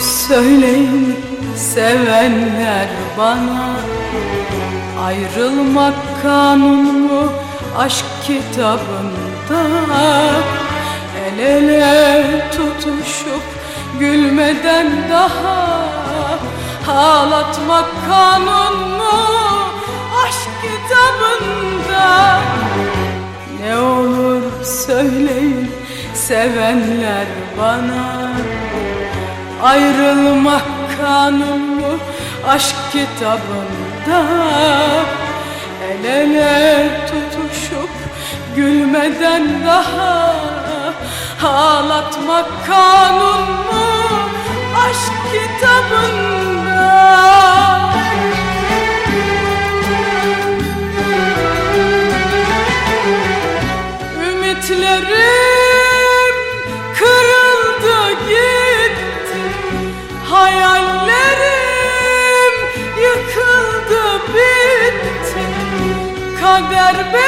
söyleyin sevenler bana Ayrılmak kanun mu aşk kitabında? El ele tutuşup gülmeden daha Ağlatmak kanun mu aşk kitabında? Ne olur söyleyin sevenler bana Ayrılmak kanun mu aşk kitabında El ele tutuşup gülmeden daha Ağlatmak kanun mu aşk kitabında. Ümitlerim haber ver.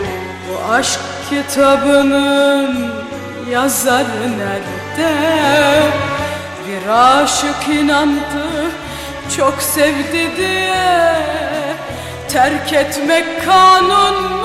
Aşk kitabının yazarı nerede? Bir aşık inandı çok sevdi diye Terk etmek kanun